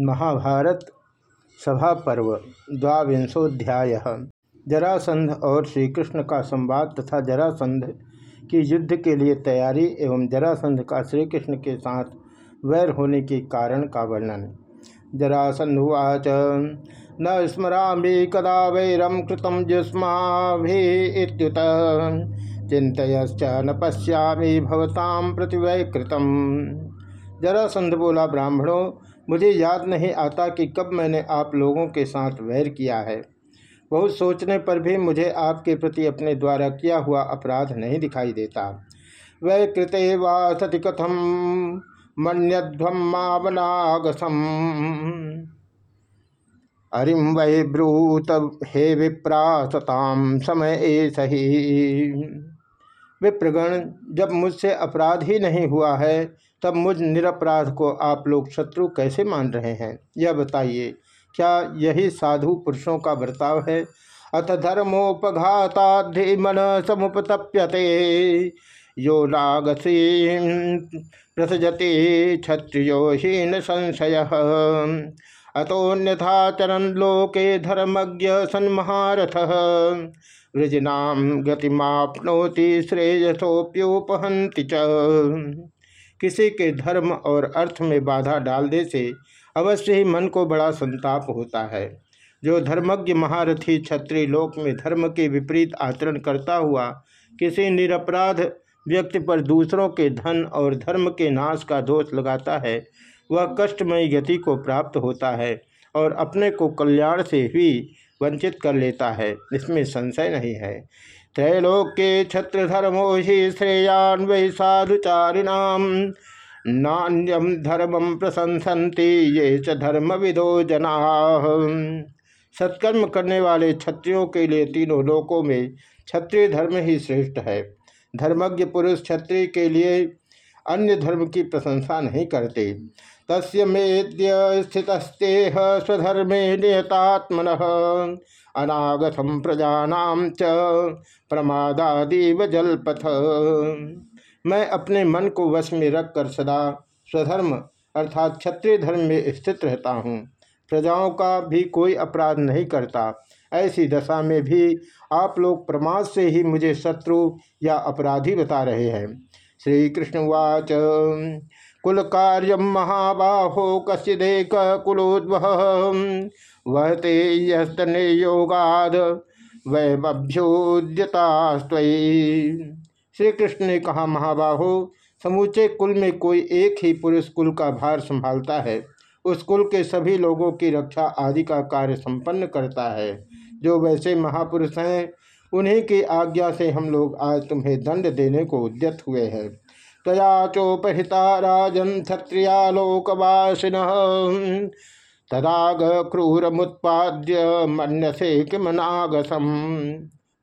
महाभारत सभा पर्व द्वांशोध्याय जरासंध और श्री कृष्ण का संवाद तथा जरासंध की युद्ध के लिए तैयारी एवं जरासंध का श्री कृष्ण के साथ वैर होने के कारण का वर्णन। जरासंधुवाच न स्मरा कदा वैरम कृतम जुष्माभीत चिंतयश्च न पश्यामी भवताम प्रतिवैकृतम जरासंध बोला, ब्राह्मणों मुझे याद नहीं आता कि कब मैंने आप लोगों के साथ वैर किया है। बहुत सोचने पर भी मुझे आपके प्रति अपने द्वारा किया हुआ अपराध नहीं दिखाई देता। वै कृते वा कथम मन्यध्वम मावनागसम हरिम वै ब्रूत, हे विप्रा सताम समय ए सही विप्रगण, जब मुझसे अपराध ही नहीं हुआ है, तब मुझ निरपराध को आप लोग शत्रु कैसे मान रहे हैं? यह बताइए, क्या यही साधु पुरुषों का बर्ताव है? अथ धर्मोपघाताधि मन समुपतप्यते यो नागसी प्रसजते क्षत्रियोहीन संशय। अतोन्यथाचरण लोके धर्मज्ञ सन्महारथ। वृजनाम गतिमापनोति श्रेयसोप्योपहंति च। किसी के धर्म और अर्थ में बाधा डालने से अवश्य ही मन को बड़ा संताप होता है। जो धर्मज्ञ महारथी क्षत्रिय लोक में धर्म के विपरीत आचरण करता हुआ किसी निरपराध व्यक्ति पर दूसरों के धन और धर्म के नाश का दोष लगाता है, वह कष्टमयी गति को प्राप्त होता है और अपने को कल्याण से ही वंचित कर लेता है। इसमें संशय नहीं है। त्रैलोक के त्रैलोक्य छत्रधर्मो ही श्रेयान वै साधुचारिणाम। नान्यम धर्मम प्रशंसन्ति ये च धर्म विदो जना। सत्कर्म करने वाले क्षत्रियों के लिए तीनों लोकों में क्षत्रिय धर्म ही श्रेष्ठ है। धर्मज्ञ पुरुष क्षत्रिय के लिए अन्य धर्म की प्रशंसा नहीं करते। तस्य मेद्य स्थितस्तेह स्वधर्मे नियतात्मन। अनागतम प्रजानाम च प्रमादादीव जलपथ। मैं अपने मन को वश में रखकर सदा स्वधर्म अर्थात क्षत्रिय धर्म में स्थित रहता हूँ। प्रजाओं का भी कोई अपराध नहीं करता। ऐसी दशा में भी आप लोग प्रमाद से ही मुझे शत्रु या अपराधी बता रहे हैं। श्री कृष्णवाच कुल कार्य महाबाहो कश्चिदेक कुलोद्वह वह ते यस्तने योगाद श्री कृष्ण ने कहा, महाबाहो, समूचे कुल में कोई एक ही पुरुष कुल का भार संभालता है। उस कुल के सभी लोगों की रक्षा आदि का कार्य संपन्न करता है। जो वैसे महापुरुष हैं उन्हीं की आज्ञा से हम लोग आज तुम्हें दंड देने को उद्यत हुए हैं। तया चोपहिता राजन क्षत्रियालोकवासिन तदाग क्रूर मुत्पाद्य मन्यसे किम नागसम।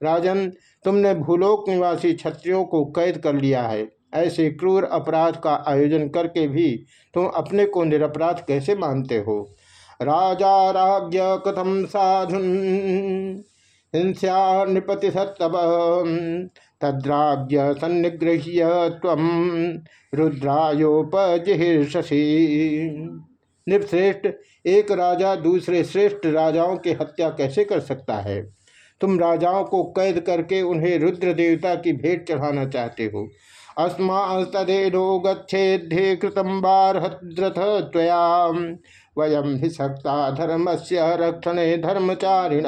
राजन, तुमने भूलोक निवासी क्षत्रियों को कैद कर लिया है। ऐसे क्रूर अपराध का आयोजन करके भी तुम अपने को निरपराध कैसे मानते हो? राजा राज्य कथम साधुन? हिंसा नृपति सत्तव तद्राज्य सन्निगृह्य तम रुद्रायोपजिहर्षसी। निपश्रेष्ठ एक राजा दूसरे श्रेष्ठ राजाओं की हत्या कैसे कर सकता है? तुम राजाओं को कैद करके उन्हें रुद्र देवता की भेंट चढ़ाना चाहते हो। अस्मास्तदेनो गच्छेध्ये कृतम बारहद्रथ त्वया। वयम ही सक्ता धर्म से रक्षणे धर्मचारिण।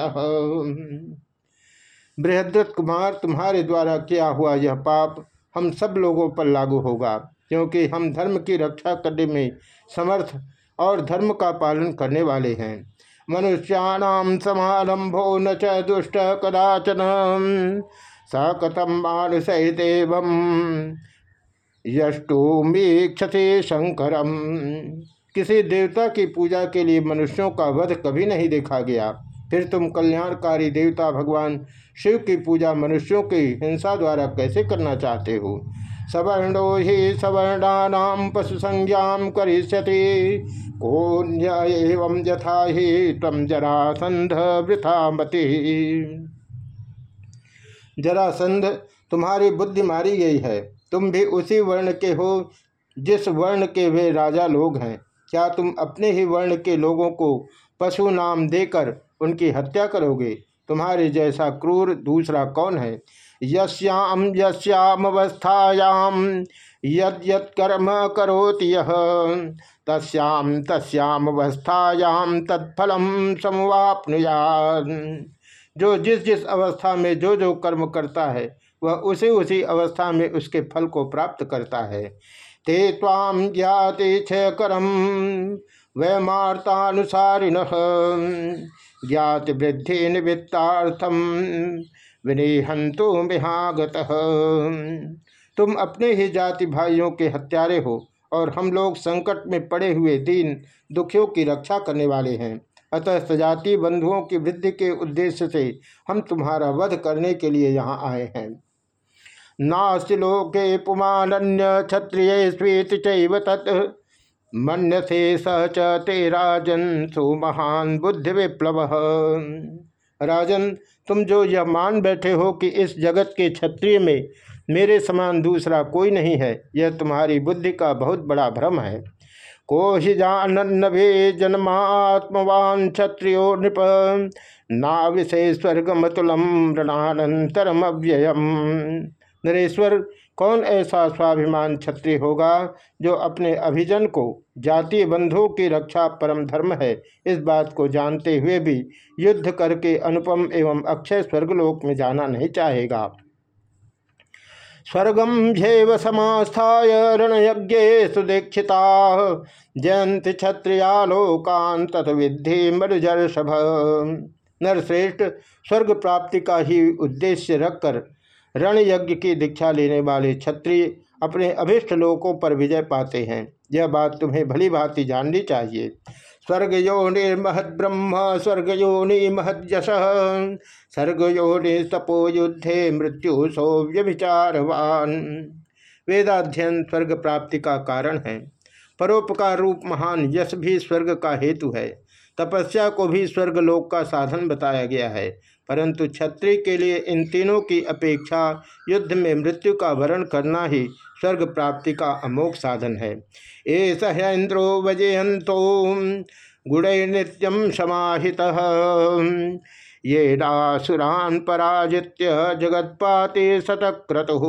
बृहद्रथ कुमार तुम्हारे द्वारा किया हुआ यह पाप हम सब लोगों पर लागू होगा, क्योंकि हम धर्म की रक्षा करने में समर्थ और धर्म का पालन करने वाले हैं। मनुष्याणाम समारंभो न च दुष्ट कदाचन। स कथम मानुषित यष्टुमीक्षते शंकरम। किसी देवता की पूजा के लिए मनुष्यों का वध कभी नहीं देखा गया। फिर तुम कल्याणकारी देवता भगवान शिव की पूजा मनुष्यों की हिंसा द्वारा कैसे करना चाहते हो? सवर्णो ही सवर्णा पशु संज्ञा करिष्यति। कोन्य एवं यथा ही तम जरासंध वृथा मति जरासंध तुम्हारी बुद्धि मारी गई है। तुम भी उसी वर्ण के हो, जिस वर्ण के वे राजा लोग हैं। क्या तुम अपने ही वर्ण के लोगों को पशु नाम देकर उनकी हत्या करोगे? तुम्हारे जैसा क्रूर दूसरा कौन है? यश्याम यश्यामवस्थायाम यद यद कर्म करोति यह तस्याम तस्याम अवस्थायाम तत्फलम समवापनुया जो जिस जिस अवस्था में जो जो कर्म करता है वह उसी उसी अवस्था में उसके फल को प्राप्त करता है। ते ताम ज्ञाते क्षयकरम वैमार्तानुसारिण ज्ञात वृद्धि निवृत्तार्थम विनिहंतो मिहागत तुम अपने ही जाति भाइयों के हत्यारे हो और हम लोग संकट में पड़े हुए दीन दुखियों की रक्षा करने वाले हैं। अतः सजाति बंधुओं की वृद्धि के उद्देश्य से हम तुम्हारा वध करने के लिए यहाँ आए हैं। नास्ति लोके पुमान्य क्षत्रिय स्वीत चैव तत्। मन से स च राजन सुमहान बुद्धि विप्लव राजन, तुम जो यह मान बैठे हो कि इस जगत के क्षत्रिय में मेरे समान दूसरा कोई नहीं है, यह तुम्हारी बुद्धि का बहुत बड़ा भ्रम है। को ही जानन भे जन्मात्मवान क्षत्रियो नृप ना विषय स्वर्गमतुलम ऋणानंतरम अव्ययम नरेश्वर, कौन ऐसा स्वाभिमान क्षत्रिय होगा जो अपने अभिजन को जातीय बंधुओं की रक्षा परम धर्म है? इस बात को जानते हुए भी युद्ध करके अनुपम एवं अक्षय स्वर्गलोक में जाना नहीं चाहेगा। स्वर्गम झेव समास्थाय रणयज्ञ सुदीक्षिता जयंत क्षत्रियालोकान तथ विद्धि मरुजर्षभ नरश्रेष्ठ, स्वर्ग प्राप्ति का ही उद्देश्य रखकर रण यज्ञ की दीक्षा लेने वाले क्षत्रिय अपने अभिष्ट लोकों पर विजय पाते हैं। यह बात तुम्हें भली भांति जाननी चाहिए। स्वर्ग योनि महद ब्रह्म स्वर्ग योनि महद स्वर्ग योनि तपो युद्धे मृत्यु सौ व्यभिचारवान। वेदाध्ययन स्वर्ग प्राप्ति का कारण है। परोपकार रूप महान यश भी स्वर्ग का हेतु है। तपस्या को भी स्वर्गलोक का साधन बताया गया है। परंतु क्षत्रिय के लिए इन तीनों की अपेक्षा युद्ध में मृत्यु का वरण करना ही स्वर्ग प्राप्ति का अमोघ साधन है। एस इंद्रो वजयंतो गुण नित्यम समाहित। ये डासुरान पराजित्य जगत्पाते शतक्रतु।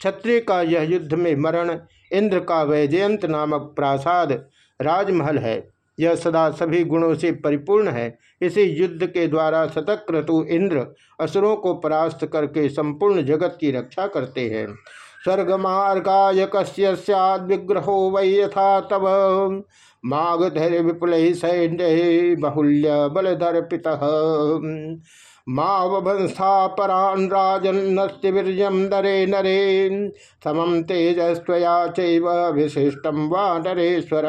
क्षत्रिय का यह युद्ध में मरण इंद्र का वैजयंत नामक प्रासाद राजमहल है। यह सदा सभी गुणों से परिपूर्ण है। इसी युद्ध के द्वारा शतक्रतु इंद्र असुरों को परास्त करके संपूर्ण जगत की रक्षा करते हैं। स्वर्गमार्गाय कस्य विग्रहो वै यथा तव। मागधैर्य विपुल सैन्य बहुल्य बलदर्पित। मावंस्था परान राजन्नस्ति नरे नरे। समम तेजस्वया चैव विशिष्टम वा नरेश्वर।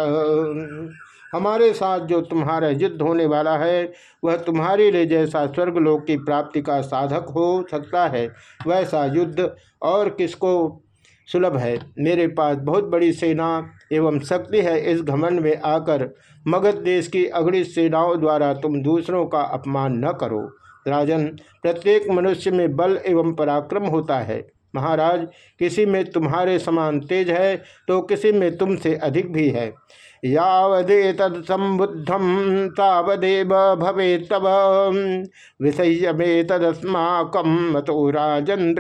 हमारे साथ जो तुम्हारा युद्ध होने वाला है, वह तुम्हारे लिए जैसा स्वर्गलोक की प्राप्ति का साधक हो सकता है। वैसा युद्ध और किसको सुलभ है? मेरे पास बहुत बड़ी सेना एवं शक्ति है। इस घमंड में आकर मगध देश की अगड़ी सेनाओं द्वारा तुम दूसरों का अपमान न करो। राजन, प्रत्येक मनुष्य में बल एवं पराक्रम होता है। महाराज, किसी में तुम्हारे समान तेज है तो किसी में तुमसे अधिक भी है। संबुद्धम तावदेव भवे तब विषय में तदस्माकम मतो राजन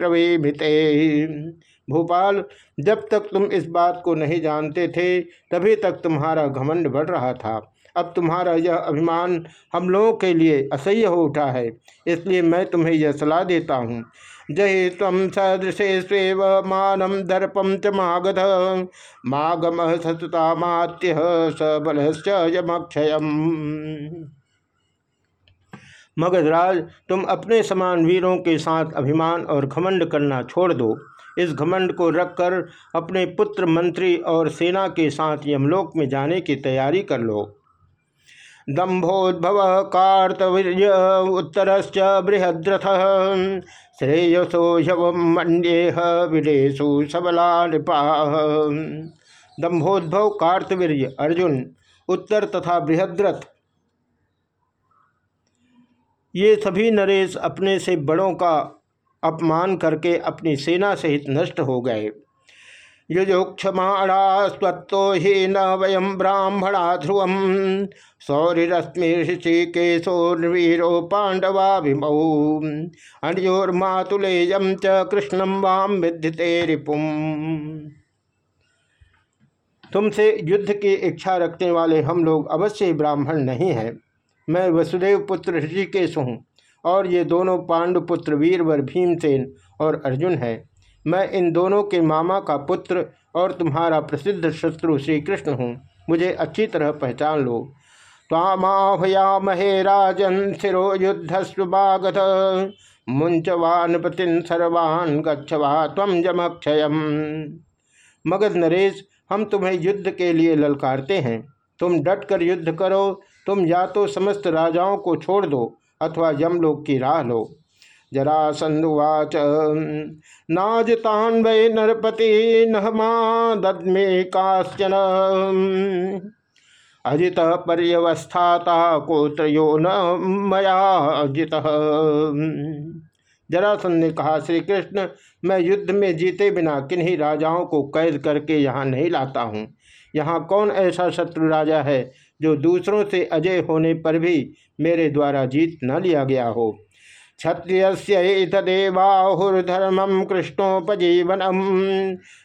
भोपाल, जब तक तुम इस बात को नहीं जानते थे, तभी तक तुम्हारा घमंड बढ़ रहा था। अब तुम्हारा यह अभिमान हम लोगों के लिए असह्य हो उठा है। इसलिए मैं तुम्हें यह सलाह देता हूँ। जय तम सदृशेस्व मानम दर्पम च मागध। मागम सतुतामात्य सबलक्षय मगधराज, तुम अपने समान वीरों के साथ अभिमान और घमंड करना छोड़ दो। इस घमंड को रखकर अपने पुत्र मंत्री और सेना के साथ यमलोक में जाने की तैयारी कर लो। दंभोद्भव कार्तवीर्य उत्तरश्च बृहद्रथ। श्रेयसो मंडेह विदेशु सबला नृपा दंभोद्भव कार्तवीर्य, अर्जुन, उत्तर तथा बृहद्रथ। ये सभी नरेश अपने से बड़ों का अपमान करके अपनी सेना सहित नष्ट हो गए। युजुक्षमाणा स्वत्तो ही न वयम ब्राह्मणा ध्रुव सौरिरश्मिषिकेशोर्वीरो पांडवा विमौ अन्योर्मातुलेयम च कृष्णम वाम विद्यते रिपुम तुमसे युद्ध की इच्छा रखने वाले हम लोग अवश्य ब्राह्मण नहीं हैं। मैं वसुदेव पुत्र ऋषिकेश हूँ और ये दोनों पांडुपुत्र वीरवर भीमसेन और अर्जुन है। मैं इन दोनों के मामा का पुत्र और तुम्हारा प्रसिद्ध शत्रु श्री कृष्ण हूँ। मुझे अच्छी तरह पहचान लो। तामाहयामहे राजन शिरो युद्ध स्वागत मुंचवान प्रतिन सर्वान गच्छवा तम जमक्षय मगध नरेश, हम तुम्हें युद्ध के लिए ललकारते हैं। तुम डट कर युद्ध करो। तुम या तो समस्त राजाओं को छोड़ दो अथवा यमलोक की राह लो। जरासंधुवाच। नाजतान वै नरपति नहमा काश्चन। अजित पर्यवस्थाता कोत्रयो न मया अजित। जरासन ने कहा श्री कृष्ण मैं युद्ध में जीते बिना किन्हीं राजाओं को कैद करके यहाँ नहीं लाता हूँ। यहाँ कौन ऐसा शत्रु राजा है जो दूसरों से अजय होने पर भी मेरे द्वारा जीत न लिया गया हो? क्षत्रियदेवाहुर्धर्मम कृष्णोपजीवनम।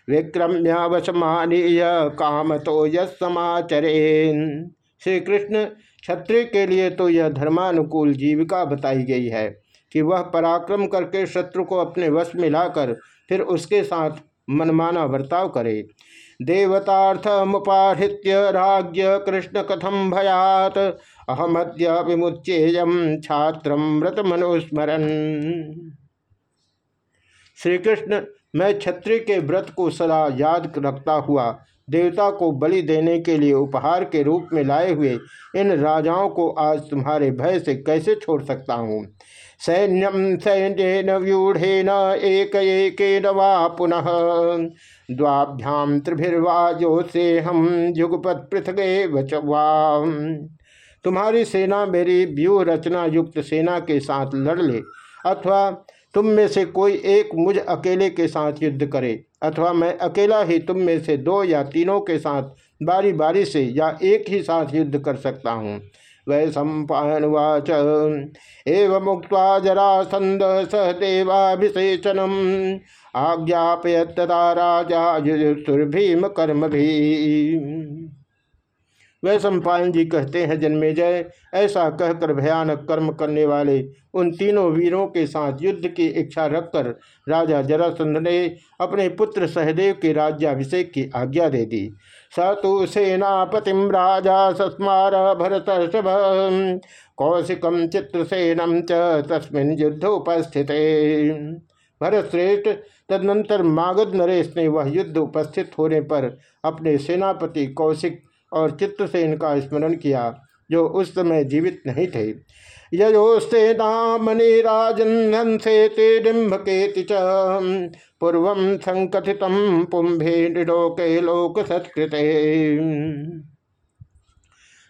विक्रम्यावसमानीय काम तो यमाचरेन श्री कृष्ण क्षत्रिय के लिए तो यह धर्मानुकूल जीविका बताई गई है कि वह पराक्रम करके शत्रु को अपने वश में लाकर फिर उसके साथ मनमाना बर्ताव करे। देवतार्थ मुपाहृत्य राज्य कृष्ण कथम भयात। अहमद्य छात्र व्रत मनुस्मरण श्री कृष्ण मैं क्षत्रिय के व्रत को सदा याद रखता हुआ देवता को बलि देने के लिए उपहार के रूप में लाए हुए इन राजाओं को आज तुम्हारे भय से कैसे छोड़ सकता हूँ? सैन्यम सैन्यन व्यूढ़ेन एक एक वा पुनः। द्वाभ्याम त्रिभिर्वाजो से हम युगपत पृथ्वे बचवा तुम्हारी सेना मेरी व्यूह रचना युक्त सेना के साथ लड़ ले, अथवा तुम में से कोई एक मुझ अकेले के साथ युद्ध करे, अथवा मैं अकेला ही तुम में से दो या तीनों के साथ बारी बारी से या एक ही साथ युद्ध कर सकता हूँ। वै सम्पावाच एवं मुक्त जरासंद सहदेवाभिषेचनम आज्ञापय तदा राजा युजुर्भीम कर्म भी। वह सम्पायन जी कहते हैं जन्मेजय ऐसा कहकर भयानक कर्म करने वाले उन तीनों वीरों के साथ युद्ध की इच्छा रखकर राजा जरासंध ने अपने पुत्र सहदेव के राज्याभिषेक की आज्ञा दे दी। स तो सेनापतिम राजा सस्मार भरत कौशिकम चित्रसेनम च तस्मिन युद्ध उपस्थित। भरत श्रेष्ठ, तदनंतर मागध नरेश ने वह युद्ध उपस्थित होने पर अपने सेनापति कौशिक और चित्त से इनका स्मरण किया, जो उस समय जीवित नहीं थे। यजोस्ते नामनि राजन्से ते डिम्बकेति च। पूर्व संकथित पुंभे निलोके लोक सत्कृत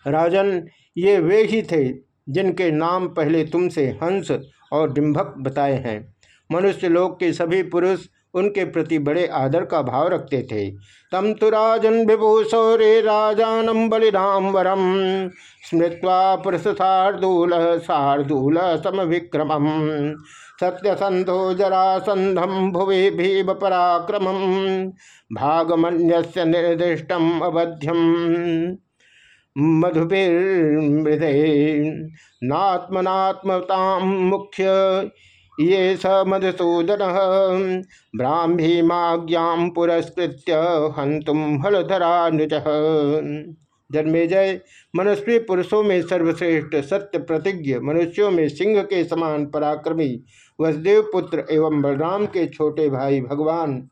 राजन, ये वे ही थे जिनके नाम पहले तुमसे हंस और डिम्भक बताए हैं। मनुष्य लोक के सभी पुरुष उनके प्रति बड़े आदर का भाव रखते थे। तम तो राजन विभूषौरे राजानम बलिराम वरम स्मृत्वा पुरुष शार्दूल सम विक्रम सत्यसंधो जरासंधम भुवि भीम पराक्रम। भागमन्य निर्दिष्टम अवध्यम मधुभिर्मृदे नात्मनात्मता मुख्य ये स मधुसूदन ब्राह्मी ब्राह्मीमाज्ञा पुरस्कृत हंतुम हलधरानुज। जन्मेजय मनुष्य पुरुषों में सर्वश्रेष्ठ सत्य प्रतिज्ञ, मनुष्यों में सिंह के समान पराक्रमी, वसुदेव पुत्र एवं बलराम के छोटे भाई भगवान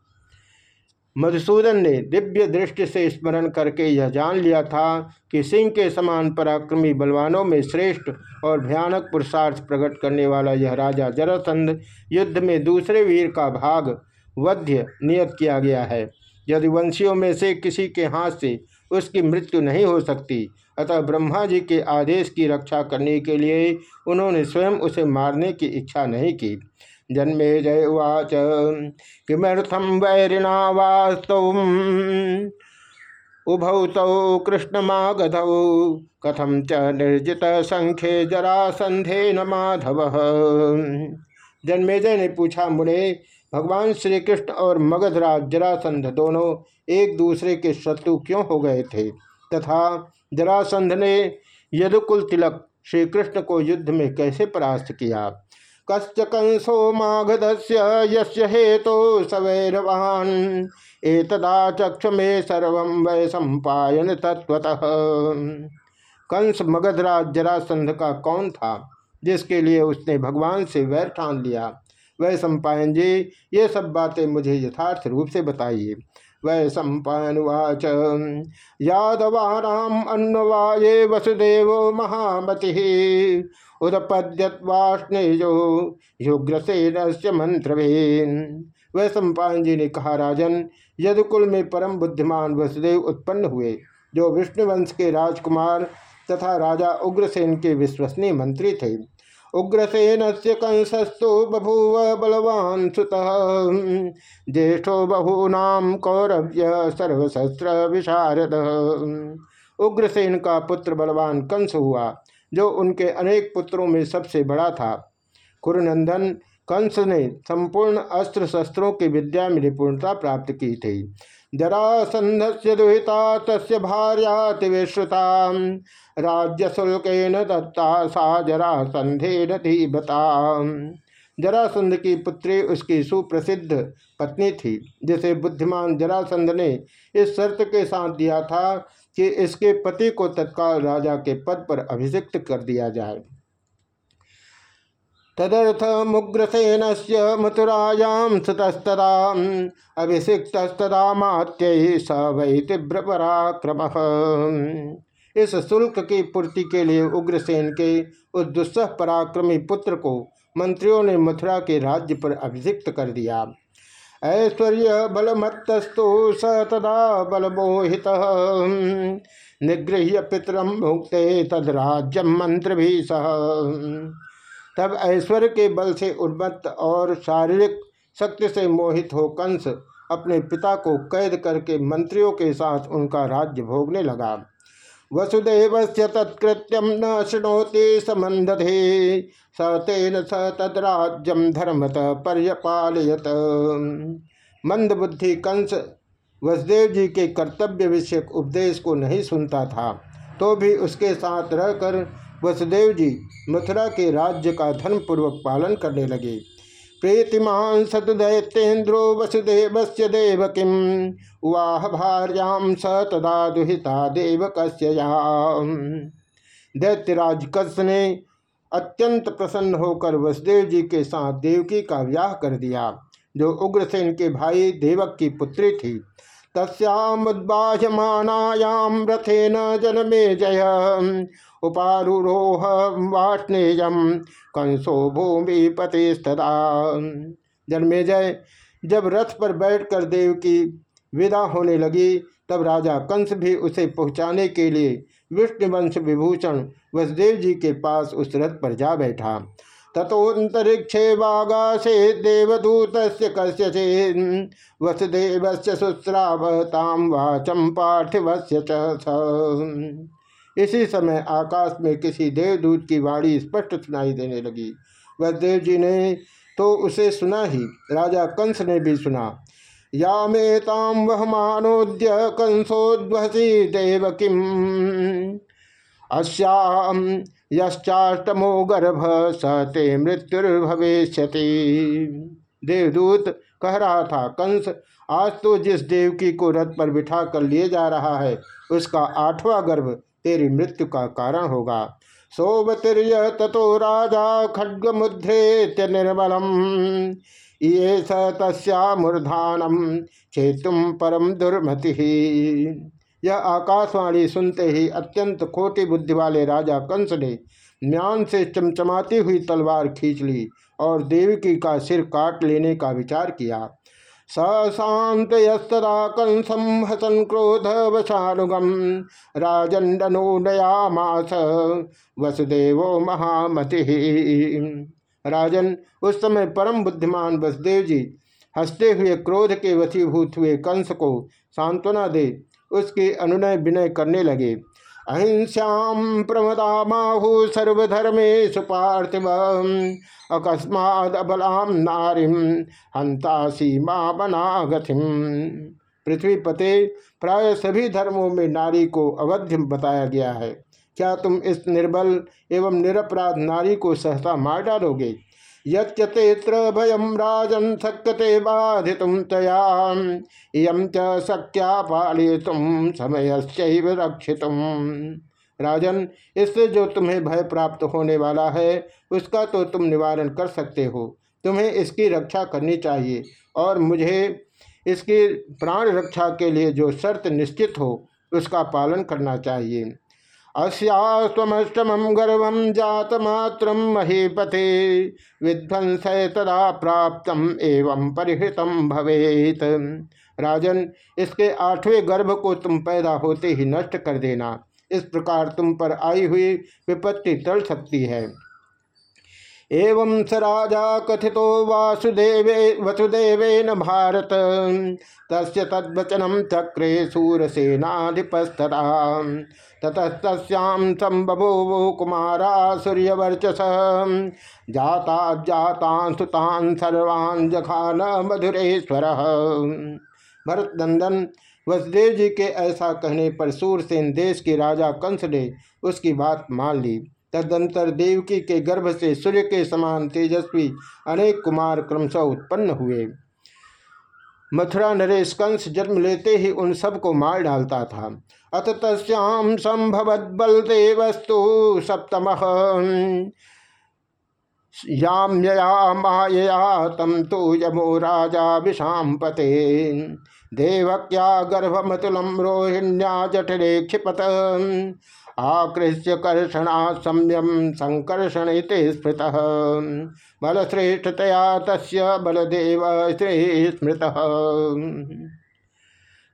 मधुसूदन ने दिव्य दृष्टि से स्मरण करके यह जान लिया था कि सिंह के समान पराक्रमी बलवानों में श्रेष्ठ और भयानक पुरुषार्थ प्रकट करने वाला यह राजा जरासंध युद्ध में दूसरे वीर का भाग वध्य नियत किया गया है। यदि वंशियों में से किसी के हाथ से उसकी मृत्यु नहीं हो सकती, अतः ब्रह्मा जी के आदेश की रक्षा करने के लिए उन्होंने स्वयं उसे मारने की इच्छा नहीं की। जन्मे जय उवाच किमर्थम वैरिणा वास्तव उभौ तौ कृष्णमागधौ। कथम च निर्जित संख्ये जरासंधे न माधव? जन्मेजय ने पूछा, मुने, भगवान श्री कृष्ण और मगधराज जरासंध दोनों एक दूसरे के शत्रु क्यों हो गए थे? तथा जरासंध ने यदुकुल तिलक श्री कृष्ण को युद्ध में कैसे परास्त किया? कश्च कंसो माघदस्य यस्य हेतो सवैरवान। एतदा चक्ष मे सर्व वै संपायन तत्वतः कंस मगधराज जरासंध का कौन था, जिसके लिए उसने भगवान से वैर ठान लिया? वह सम्पायन जी, ये सब बातें मुझे यथार्थ रूप से बताइए। वै सम्पावाच यादवानाम अन्नवाये वसुदेव महामति। उदपद्यवाष्णेजो युग्रसेन से मंत्र वह सम्पायन जी ने कहा राजन यदुकुल में परम बुद्धिमान वसुदेव उत्पन्न हुए, जो विष्णुवंश के राजकुमार तथा राजा उग्रसेन के विश्वसनीय मंत्री थे। उग्रसेन से कंसस्तु बभूव बलवान सुत। ज्येष्ठो बहूनाम कौरव्य सर्वशस्त्र विशारद उग्रसेन का पुत्र बलवान कंस हुआ, जो उनके अनेक पुत्रों में सबसे बड़ा था। कुरुनंदन कंस ने संपूर्ण अस्त्र शस्त्रों की विद्या में निपुणता प्राप्त की थी। जरासंध से दुहिता तस् भार्यातिश्रुता राज्य दत्ता सा जरासंधे नधीबता जरासंध की पुत्री उसकी सुप्रसिद्ध पत्नी थी, जिसे बुद्धिमान जरासंध ने इस शर्त के साथ दिया था कि इसके पति को तत्काल राजा के पद पर अभिषिक्त कर दिया जाए। तदर्थ मुग्रसेन से मथुरायां सुतस्तदा अभिषिक्तस्तदा मात्य स वै तीव्र पराक्रम इस शुल्क की पूर्ति के लिए उग्रसेन के उस दुस्सह पराक्रमी पुत्र को मंत्रियों ने मथुरा के राज्य पर अभिषिक्त कर दिया। ऐश्वर्य बलमत्तस्तु स तदा बलमोहित। निगृह्य पितरम भुक्ते तद राज्यम मंत्र भी सह तब ऐश्वर्य के बल से उन्मत्त और शारीरिक शक्ति से मोहित हो कंस अपने पिता को कैद करके मंत्रियों के साथ उनका राज्य भोगने लगा। वसुदेव से तत्कृत्यम न शुणोति समंदधे स तेन स तद्राज्यम धर्मत पर्यपालयत। मंदबुद्धि कंस वसुदेव जी के कर्तव्य विषयक उपदेश को नहीं सुनता था तो भी उसके साथ रहकर वसुदेव जी मथुरा के राज्य का धर्मपूर्वक पालन करने लगे। प्रीतिमान सतदैत्येन्द्रो वसुदेव से देव किम? वाह भार्याम स तदा दुहिता देव दैत्यराज कस ने अत्यंत प्रसन्न होकर वसुदेव जी के साथ देवकी का व्याह कर दिया, जो उग्रसेन के भाई देवक की पुत्री थी। तस्मुद्बाह्यमानायाम रथेन जनमे जय। उपारूरोह वाष्णेयम कंसो भूमि पतिस्तदा। जन्मे जय। जब रथ पर बैठकर देव की विदा होने लगी, तब राजा कंस भी उसे पहुँचाने के लिए विष्णुवंश विभूषण वसुदेव जी के पास उस रथ पर जा बैठा। तथोन्तरिक्षे वागाशे देवदूत कस्य वसुदेव से शुश्रावताम वाचम पार्थिव इसी समय आकाश में किसी देवदूत की वाणी स्पष्ट सुनाई देने लगी। वसुदेव जी ने तो उसे सुना ही। राजा कंस ने भी सुना। या मेताम वह मानोद्य कंसोध्वसी देव किम? अश्याम यश्चाष्टमो गर्भ सते मृत्युर्भविष्य देवदूत कह रहा था, कंस, आज तो जिस देवकी को रथ पर बिठा कर लिए जा रहा है, उसका आठवां गर्भ तेरी मृत्यु का कारण होगा। सोवतीर्य ततो राजा खड्ग मुद्रे निर्मलम। ये स तस्मूर्धानम चेतुम परम दुर्मति। यह आकाशवाणी सुनते ही अत्यंत खोटी बुद्धि वाले राजा कंस ने म्यान से चमचमाती हुई तलवार खींच ली और देवकी का सिर काट लेने का विचार किया। सशांत यस्तदा कंसम हसन क्रोध वशानुगम, राजन मास वसुदेव महामति। राजन, उस समय परम बुद्धिमान वसुदेव जी हँसते हुए क्रोध के वशीभूत हुए कंस को सांत्वना दे उसके अनुनय विनय करने लगे। अहिंस्याम प्रमदामाहु सर्वधर्मे सुपार्थिव। अकस्माद अबलाम नारिम हंता सीमा पृथ्वी पते प्राय सभी धर्मों में नारी को अवध्य बताया गया है। क्या तुम इस निर्बल एवं निरपराध नारी को सहसा मार डालोगे? यत्र भयम राजन शक्यते बाधि तया च शक्या राजन इससे जो तुम्हें भय प्राप्त होने वाला है, उसका तो तुम निवारण कर सकते हो। तुम्हें इसकी रक्षा करनी चाहिए और मुझे इसकी प्राण रक्षा के लिए जो शर्त निश्चित हो, उसका पालन करना चाहिए। अस्यास्तमष्टम गर्भम जातमात्र महीपते। विध्वंस तदा प्राप्त एवं परिहृत भवेत। राजन, इसके आठवें गर्भ को तुम पैदा होते ही नष्ट कर देना। इस प्रकार तुम पर आई हुई विपत्ति टल सकती है। एवं स राजा कथित वासुदेवे, वसुदेवेन भारत। तस् तद्वचनम चक्रे सूरसेनाधिपस्तरा ततस्तस्यां संबभूव कुमारा सूर्यवर्चस। जाता सुतान सर्वान् जखान मधुरेश्वर। भरत नंदन वसुदेव जी के ऐसा कहने पर सूरसेन देश के राजा कंस ने उसकी बात मान ली। तदंतर देवकी के गर्भ से सूर्य के समान तेजस्वी अनेक कुमार क्रमशः उत्पन्न हुए। मथुरा नरेश कंस जन्म लेते ही उन सबको मार डालता था। अत तस्याम संभवत बलदेवस्तु सप्तम। याम्यया मायया तम तो यमो राजा विषाम पते देवक्या गर्भमतुलम रोहिण्या जठरे क्षिपत। आकृष्य कर्षणा सम्यम संकर्षण स्मृत। बलश्रेष्ठतया तस् बलदेव स्मृत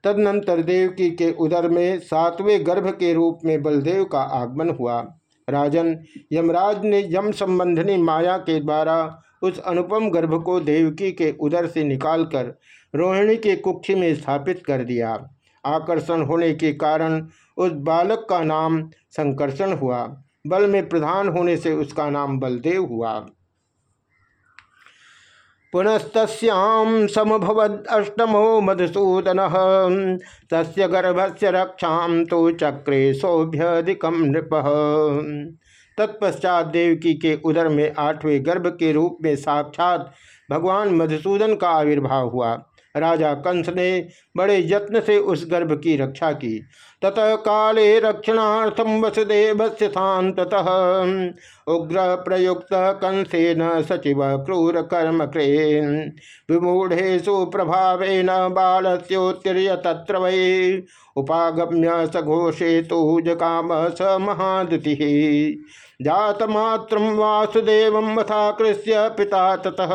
तदनंतर देवकी के उदर में सातवें गर्भ के रूप में बलदेव का आगमन हुआ। राजन यमराज ने यम संबंधनी माया के द्वारा उस अनुपम गर्भ को देवकी के उदर से निकालकर रोहिणी के कुक्षी में स्थापित कर दिया। आकर्षण होने के कारण उस बालक का नाम संकर्षण हुआ। बल में प्रधान होने से उसका नाम बलदेव हुआ। पुनस्तस्याम समभवद अष्टमो मधुसूदन तस्य गर्भस्य रक्षा तो चक्रे सौभ्यधिकम नृप। तत्पश्चात देवकी के उदर में आठवें गर्भ के रूप में साक्षात भगवान मधुसूदन का आविर्भाव हुआ। राजा कंस ने बड़े यत्न से उस गर्भ की रक्षा की। ततः काले रक्षणार्थम वसुदेव शांततः उग्र प्रयुक्त कंसेन सचिव क्रूर कर्म क्रेन विमूढ़ेशु प्रभावेन बालोत्तीर्य तत्र वै। उपागम्य सघोषे तो जकाम स महादुति। जातमात्र वासुदेव मथाकृष्य पिता ततः।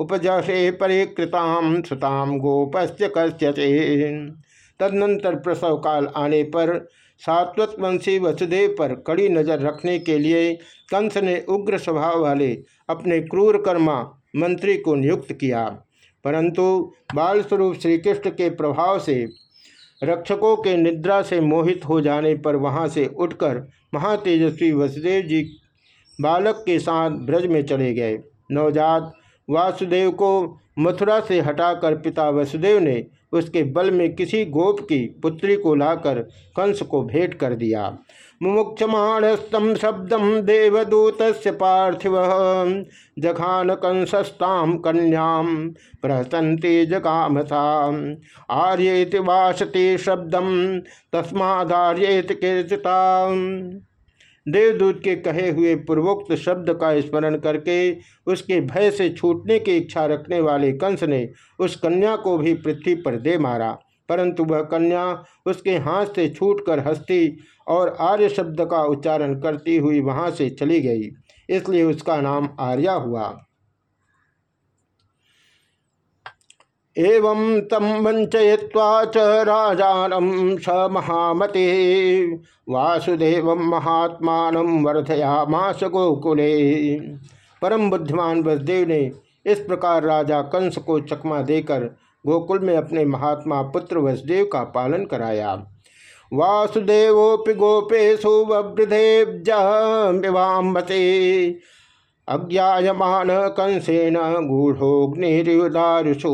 उपजसे परिकृताम सुताम गोपस्य कश्यचे तदनंतर प्रसव काल आने पर सात्वत वंशी वसुदेव पर कड़ी नज़र रखने के लिए कंस ने उग्र स्वभाव वाले अपने क्रूर कर्मा मंत्री को नियुक्त किया। परंतु बाल स्वरूप श्री कृष्ण के प्रभाव से रक्षकों के निद्रा से मोहित हो जाने पर वहाँ से उठकर महातेजस्वी वसुदेव जी बालक के साथ ब्रज में चले गए। नवजात वासुदेव को मथुरा से हटाकर पिता वसुदेव ने उसके बल में किसी गोप की पुत्री को लाकर कंस को भेंट कर दिया। मुमुक्षमाणस्तम शब्दम देवदूत पार्थिव। जखान कंसस्ताम कन्याम प्रहसंती जगामसा आर्येति वासते शब्दम तस्मादार्येत कीर्तिता देवदूत के कहे हुए पूर्वोक्त शब्द का स्मरण करके, उसके भय से छूटने की इच्छा रखने वाले कंस ने उस कन्या को भी पृथ्वी पर दे मारा। परंतु वह कन्या उसके हाथ से छूटकर हस्ती और आर्य शब्द का उच्चारण करती हुई वहाँ से चली गई। इसलिए उसका नाम आर्या हुआ। एवं तम वंचय्वा च राजानम स महामते। वासुदेव महात्मा वर्धयामास गोकुले। परम बुद्धिमान वसुदेव ने इस प्रकार राजा कंस को चकमा देकर गोकुल में अपने महात्मा पुत्र वसुदेव का पालन कराया। वासुदेवोपि गोपेशु वृद्धेब्जाम्बसे अज्ञायमान कंसेन गूढ़ोग्निदारुषु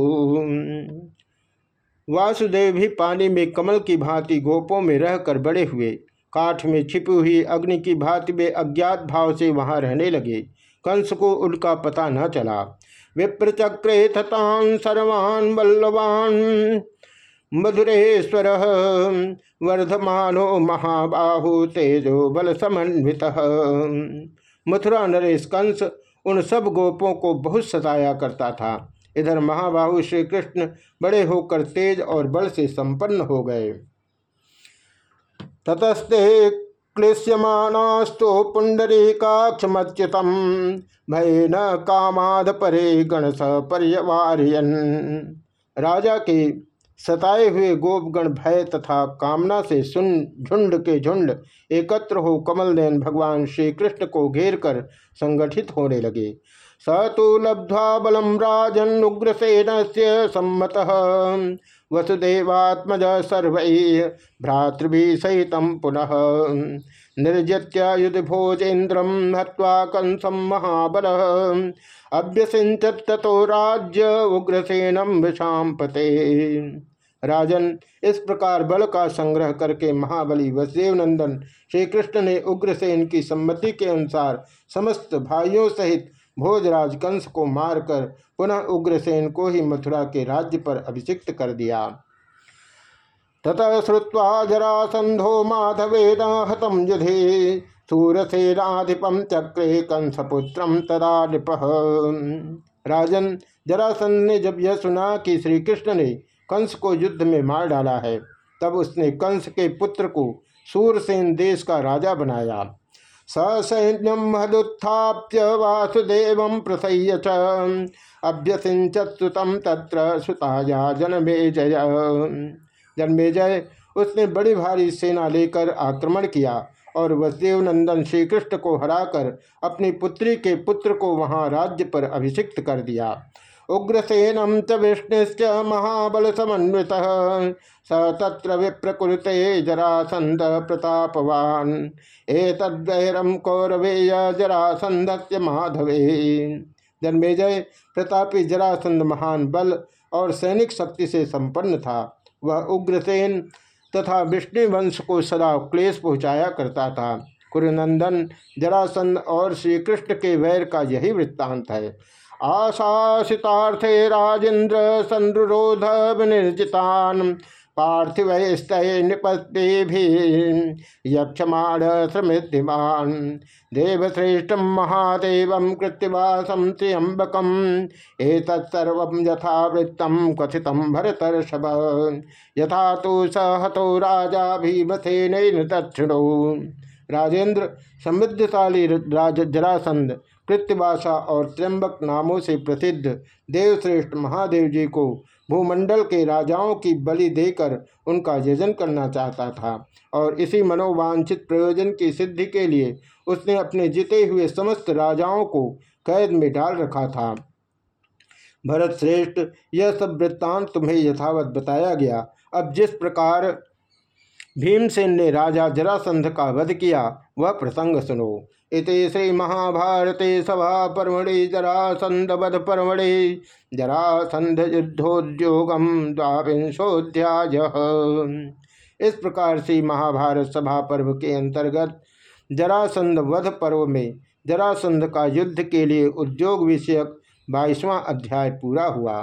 वासुदेव भी पानी में कमल की भांति गोपों में रहकर बड़े हुए। काठ में छिपी हुई अग्नि की भांति में अज्ञात भाव से वहाँ रहने लगे। कंस को उनका पता न चला। विप्रचक्रे थतान सर्वान् बल्लवान मधुरेश्वर। वर्धमानो महाबाहु तेजो बल समन्वित। मथुरा नरेश कंस उन सब गोपों को बहुत सताया करता था। इधर महाबाहु श्री कृष्ण बड़े होकर तेज और बल से संपन्न हो गए। ततस्ते क्लिश्यमानास्तो पुंडरीकाक्षमच्युतम भय न कामाद परे गणस पर्यवारियन। राजा के सताए हुए गोपगण भय तथा कामना से सुन, झुंड के झुंड एकत्र हो कमल नयन भगवान श्री कृष्ण को घेर कर संगठित होने लगे। स तो लब्ध्वा बलम राजन उग्रसेन से सम्मत। वसुदेवात्मज सर्व भ्रातृभि सहित पुनः। निर्जत्य युध भोजेन्द्रम हवा कंसम महाबल। अभ्यसिंचत ततो राज्य उग्रसेनम विषाम पते राजन इस प्रकार बल का संग्रह करके महाबली वसुदेव नंदन श्री कृष्ण ने उग्रसेन की सम्मति के अनुसार समस्त भाइयों सहित भोजराज कंस को मारकर पुनः उग्रसेन को ही मथुरा के राज्य पर अभिषिक्त कर दिया। ततः श्रुवा जरासंधो माधवेद हतम युधे सूरसेनाधिपम चक्रे कंसपुत्रम तदा नृप। राजन जरासंध ने जब यह सुना कि श्री कृष्ण ने कंस को युद्ध में मार डाला है, तब उसने कंस के पुत्र को सूरसेन देश का राजा बनाया। ससैन्यम महदुत्थाप्य वासुदेव प्रसह्य अभ्यसिंचुतम तत्र सुताया जनमे जय जन्मे जय उसने बड़ी भारी सेना लेकर आक्रमण किया और वसुदेव नंदन श्री कृष्ण को हराकर अपनी पुत्री के पुत्र को वहाँ राज्य पर अभिषिक्त कर दिया। उग्रसेनम च विष्णुश्च महाबल समन्वित स तत्र विप्रकुरुते जरासंध प्रतापवान। एतद्वैरम कौरवेय से माधवे। जन्मेजय प्रतापी जरासंध महान बल और सैनिक शक्ति से संपन्न था। वह उग्रसेन तथा विष्णु वंश को सदा क्लेश पहुँचाया करता था। कुरुनंदन, जरासंध और श्री कृष्ण के वैर का यही वृत्तांत है। आशासितार्थे राजेन्द्र संरोध विनिर्जितान पार्थिव निपत्ति भी यक्षमाण समृद्धिमान देवश्रेष्ठ महादेव कृत्यवासम त्र्यंबकम एतत्सर्व यथावृत्तम कथित भरतर्षभ। यथा तो स हतो राजा भीमसेन दक्षिणो राजेंद्र समृद्धशाली राज जरासंध कृत्यवासा और त्र्यंबक नामों से प्रसिद्ध देवश्रेष्ठ महादेव जी को भूमंडल के राजाओं की बलि देकर उनका यजन करना चाहता था और इसी मनोवांछित प्रयोजन की सिद्धि के लिए उसने अपने जीते हुए समस्त राजाओं को कैद में डाल रखा था। भरत श्रेष्ठ यह सब वृत्तांत तुम्हें यथावत बताया गया। अब जिस प्रकार भीमसेन ने राजा जरासंध का वध किया, वह प्रसंग सुनो। इति श्री महाभारते सभा परमणि जरासंध वध परमणि जरासंध युद्धोद्योगम द्वांशोध्याय इस प्रकार से महाभारत सभा पर्व के अंतर्गत जरासंध वध पर्व में जरासंध का युद्ध के लिए उद्योग विषयक बाईसवां अध्याय पूरा हुआ।